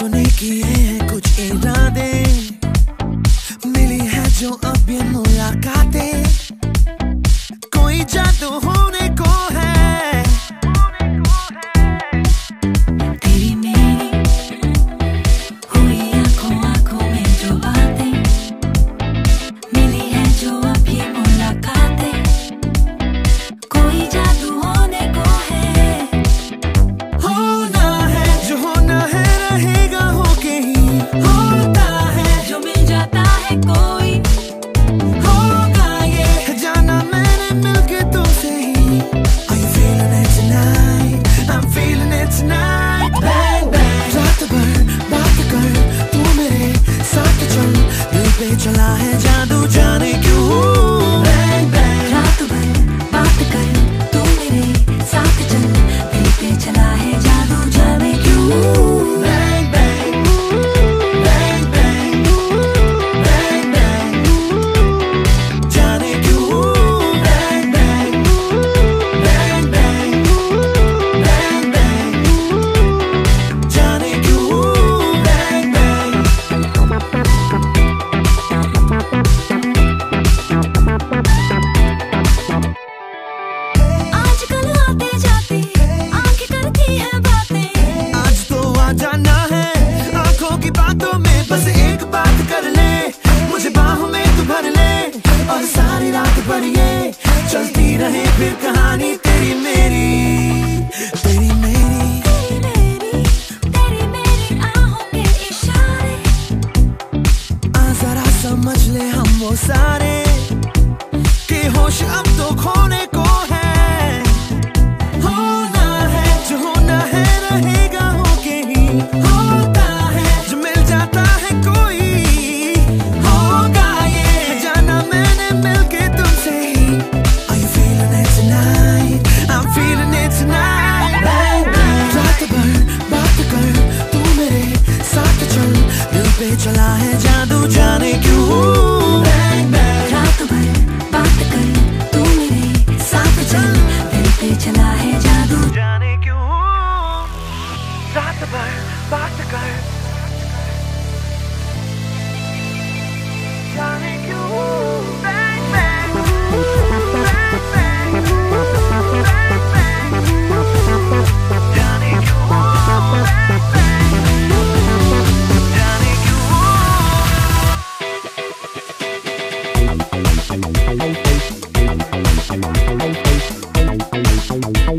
अपने किए हैं कुछ इरादे। मिली है जो अब ये मुझे चलती रहे फिर कहानी पे चला है जादू जाने क्यों? रात भर बात कर साथ चल चला है जादू। जाने क्यों? रात भर बात कर।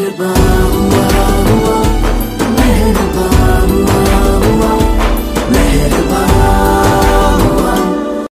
it about?